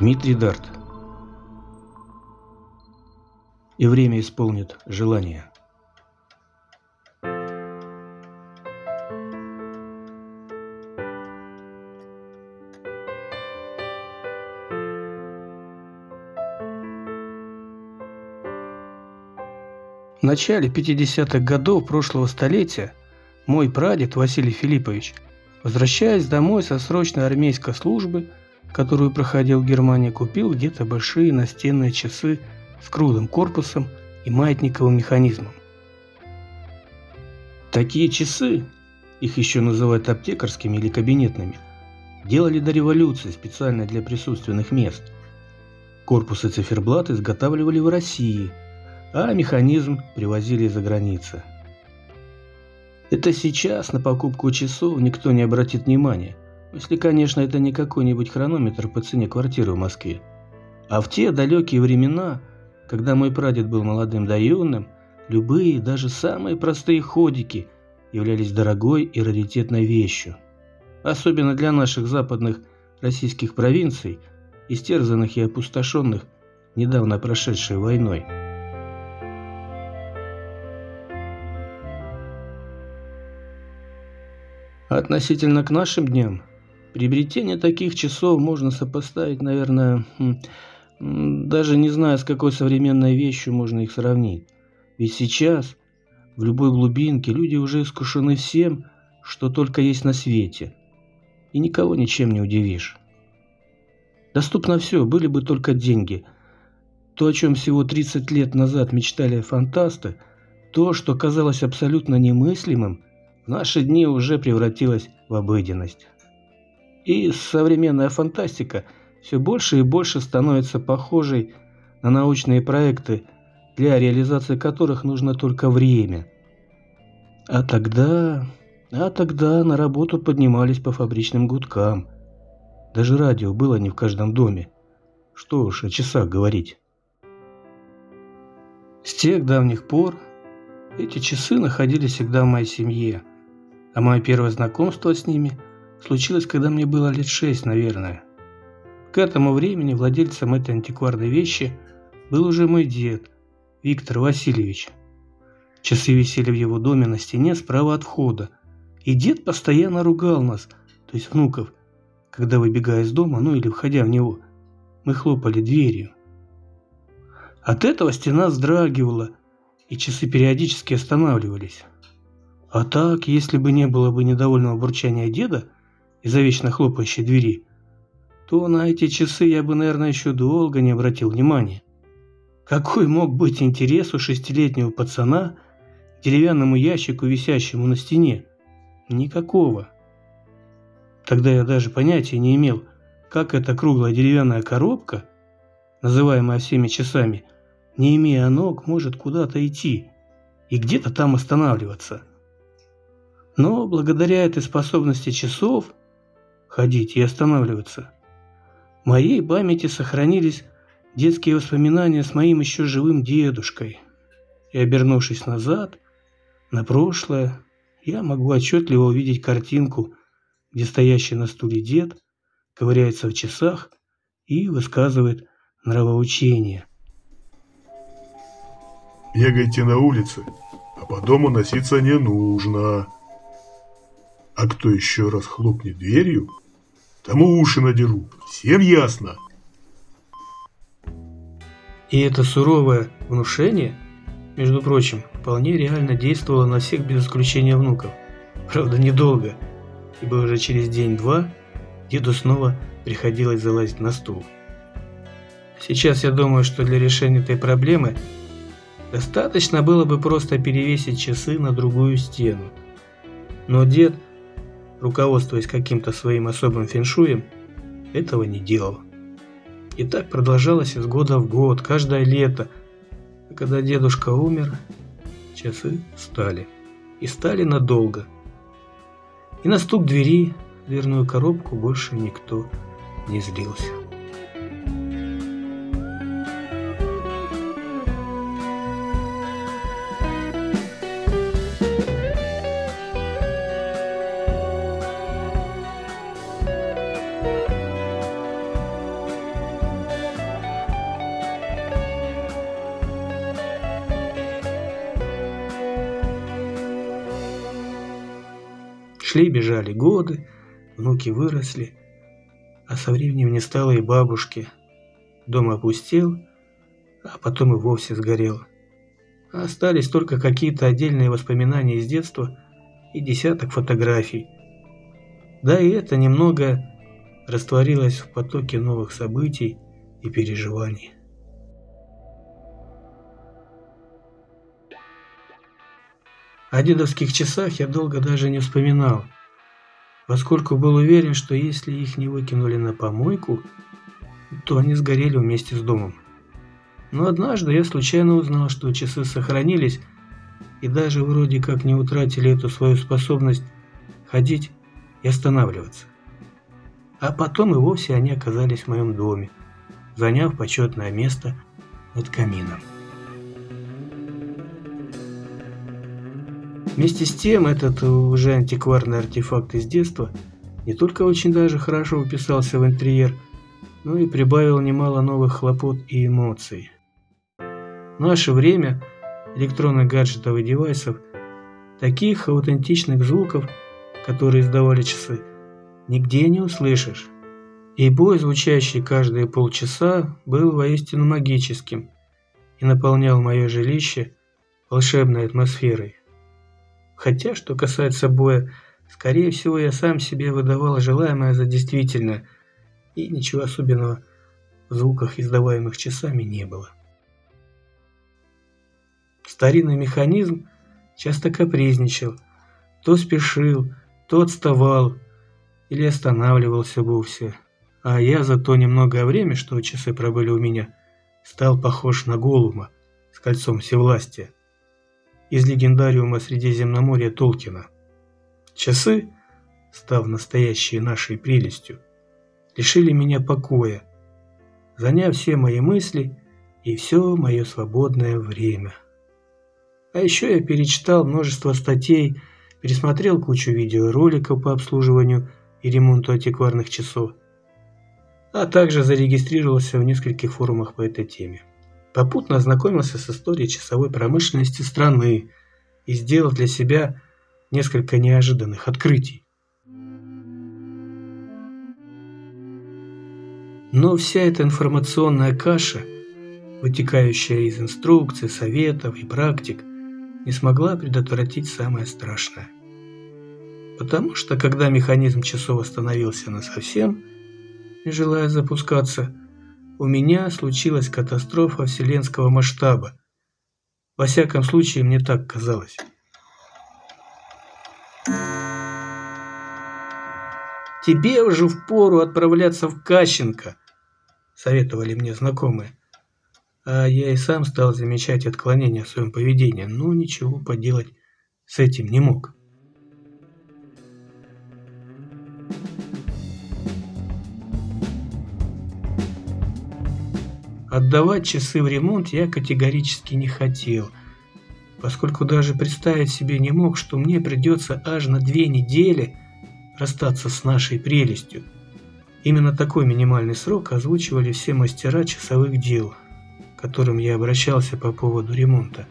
Дмитрий Дарт. И время исполнит желание. В начале 50-х годов прошлого столетия мой прадед Василий Филиппович, возвращаясь домой со срочной армейской службы, которую проходил в Германии, купил где-то большие настенные часы с круглым корпусом и маятниковым механизмом. Такие часы, их еще называют аптекарскими или кабинетными, делали до революции специально для присутственных мест. Корпусы циферблат изготавливали в России – а механизм привозили из-за границы. Это сейчас на покупку часов никто не обратит внимания, если, конечно, это не какой-нибудь хронометр по цене квартиры в Москве. А в те далекие времена, когда мой прадед был молодым да юным, любые, даже самые простые ходики являлись дорогой и раритетной вещью. Особенно для наших западных российских провинций, истерзанных и опустошенных недавно прошедшей войной. Относительно к нашим дням, приобретение таких часов можно сопоставить, наверное, даже не знаю, с какой современной вещью можно их сравнить. Ведь сейчас в любой глубинке люди уже искушены всем, что только есть на свете. И никого ничем не удивишь. Доступно все, были бы только деньги. То, о чем всего 30 лет назад мечтали фантасты, то, что казалось абсолютно немыслимым – наши дни уже превратилась в обыденность. И современная фантастика все больше и больше становится похожей на научные проекты, для реализации которых нужно только время. А тогда... А тогда на работу поднимались по фабричным гудкам. Даже радио было не в каждом доме. Что уж о часах говорить. С тех давних пор эти часы находились всегда в моей семье – а мое первое знакомство с ними случилось, когда мне было лет шесть, наверное. К этому времени владельцем этой антикварной вещи был уже мой дед, Виктор Васильевич. Часы висели в его доме на стене справа от входа, и дед постоянно ругал нас, то есть внуков, когда выбегая из дома, ну или входя в него, мы хлопали дверью. От этого стена вздрагивала, и часы периодически останавливались. А так, если бы не было бы недовольного бурчания деда из-за вечно хлопающей двери, то на эти часы я бы, наверное, еще долго не обратил внимания. Какой мог быть интерес у шестилетнего пацана к деревянному ящику, висящему на стене? Никакого. Тогда я даже понятия не имел, как эта круглая деревянная коробка, называемая всеми часами, не имея ног, может куда-то идти и где-то там останавливаться. Но благодаря этой способности часов ходить и останавливаться, в моей памяти сохранились детские воспоминания с моим еще живым дедушкой. И обернувшись назад, на прошлое, я могу отчетливо увидеть картинку, где стоящий на стуле дед ковыряется в часах и высказывает нравоучение. Бегайте на улице, а по дому носиться не нужно. А кто еще раз хлопнет дверью, тому уши надеру. Всем ясно? И это суровое внушение, между прочим, вполне реально действовало на всех без исключения внуков. Правда, недолго, ибо уже через день-два деду снова приходилось залазить на стул. Сейчас я думаю, что для решения этой проблемы достаточно было бы просто перевесить часы на другую стену. Но дед – руководствуясь каким-то своим особым феншуем, этого не делал. И так продолжалось из года в год, каждое лето. А когда дедушка умер, часы стали. И стали надолго. И на стук двери, дверную коробку больше никто не злился. Шли-бежали годы, внуки выросли, а со временем не стало и бабушки. Дом опустел, а потом и вовсе сгорел. Остались только какие-то отдельные воспоминания из детства и десяток фотографий. Да и это немного растворилось в потоке новых событий и переживаний. О дедовских часах я долго даже не вспоминал, поскольку был уверен, что если их не выкинули на помойку, то они сгорели вместе с домом. Но однажды я случайно узнал, что часы сохранились и даже вроде как не утратили эту свою способность ходить и останавливаться. А потом и вовсе они оказались в моем доме, заняв почетное место над камином. Вместе с тем, этот уже антикварный артефакт из детства не только очень даже хорошо вписался в интерьер, но и прибавил немало новых хлопот и эмоций. В наше время электронных гаджетов и девайсов, таких аутентичных звуков, которые издавали часы, нигде не услышишь. И бой, звучащий каждые полчаса, был воистину магическим и наполнял мое жилище волшебной атмосферой. Хотя, что касается боя, скорее всего, я сам себе выдавал желаемое за действительное, и ничего особенного в звуках, издаваемых часами, не было. Старинный механизм часто капризничал, то спешил, то отставал или останавливался вовсе. А я за то немногое время, что часы пробыли у меня, стал похож на голума с кольцом всевластия из легендариума Средиземноморья Толкина. Часы, став настоящей нашей прелестью, лишили меня покоя, заняв все мои мысли и все мое свободное время. А еще я перечитал множество статей, пересмотрел кучу видеороликов по обслуживанию и ремонту антикварных часов, а также зарегистрировался в нескольких форумах по этой теме. Попутно ознакомился с историей часовой промышленности страны и сделал для себя несколько неожиданных открытий. Но вся эта информационная каша, вытекающая из инструкций, советов и практик, не смогла предотвратить самое страшное. Потому что, когда механизм часов остановился на совсем, не желая запускаться, у меня случилась катастрофа вселенского масштаба. Во всяком случае, мне так казалось. «Тебе уже впору отправляться в Кащенко», — советовали мне знакомые. А я и сам стал замечать отклонения в своем поведении, но ничего поделать с этим не мог. Отдавать часы в ремонт я категорически не хотел, поскольку даже представить себе не мог, что мне придется аж на две недели расстаться с нашей прелестью. Именно такой минимальный срок озвучивали все мастера часовых дел, к которым я обращался по поводу ремонта.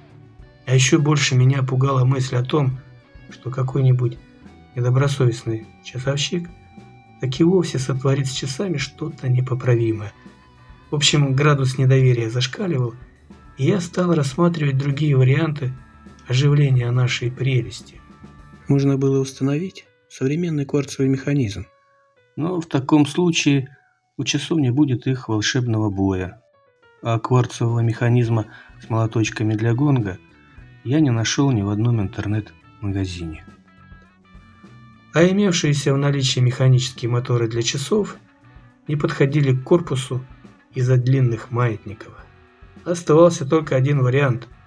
А еще больше меня пугала мысль о том, что какой-нибудь недобросовестный часовщик так и вовсе сотворит с часами что-то непоправимое – в общем, градус недоверия зашкаливал, и я стал рассматривать другие варианты оживления нашей прелести. Можно было установить современный кварцевый механизм. Но в таком случае у часов не будет их волшебного боя. А кварцевого механизма с молоточками для гонга я не нашел ни в одном интернет-магазине. А имевшиеся в наличии механические моторы для часов не подходили к корпусу из-за длинных маятников. Оставался только один вариант –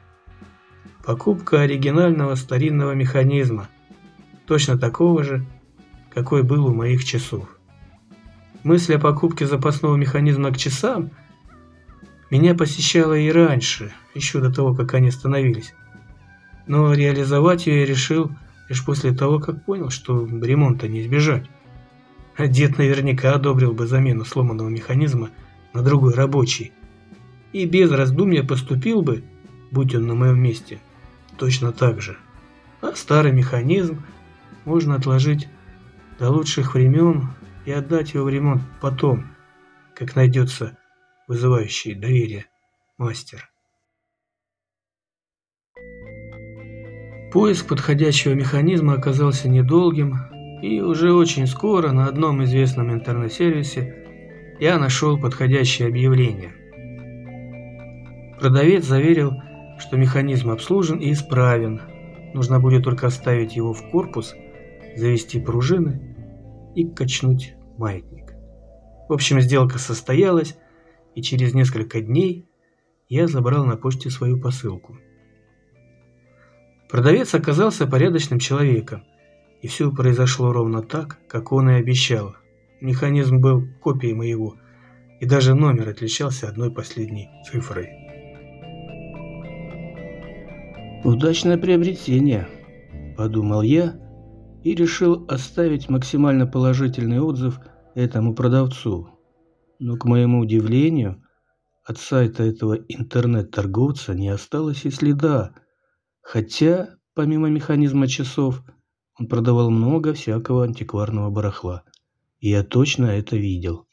покупка оригинального старинного механизма, точно такого же, какой был у моих часов. Мысль о покупке запасного механизма к часам меня посещала и раньше, еще до того, как они остановились. Но реализовать ее я решил лишь после того, как понял, что ремонта не избежать. Дед наверняка одобрил бы замену сломанного механизма – на другой рабочий. И без раздумья поступил бы, будь он на моем месте, точно так же. А старый механизм можно отложить до лучших времен и отдать его в ремонт потом, как найдется вызывающий доверие мастер. Поиск подходящего механизма оказался недолгим, и уже очень скоро на одном известном интернет-сервисе я нашел подходящее объявление. Продавец заверил, что механизм обслужен и исправен. Нужно будет только вставить его в корпус, завести пружины и качнуть маятник. В общем, сделка состоялась, и через несколько дней я забрал на почте свою посылку. Продавец оказался порядочным человеком, и все произошло ровно так, как он и обещал. Механизм был копией моего, и даже номер отличался одной последней цифрой. «Удачное приобретение», – подумал я и решил оставить максимально положительный отзыв этому продавцу. Но, к моему удивлению, от сайта этого интернет-торговца не осталось и следа, хотя, помимо механизма часов, он продавал много всякого антикварного барахла. Я точно это видел.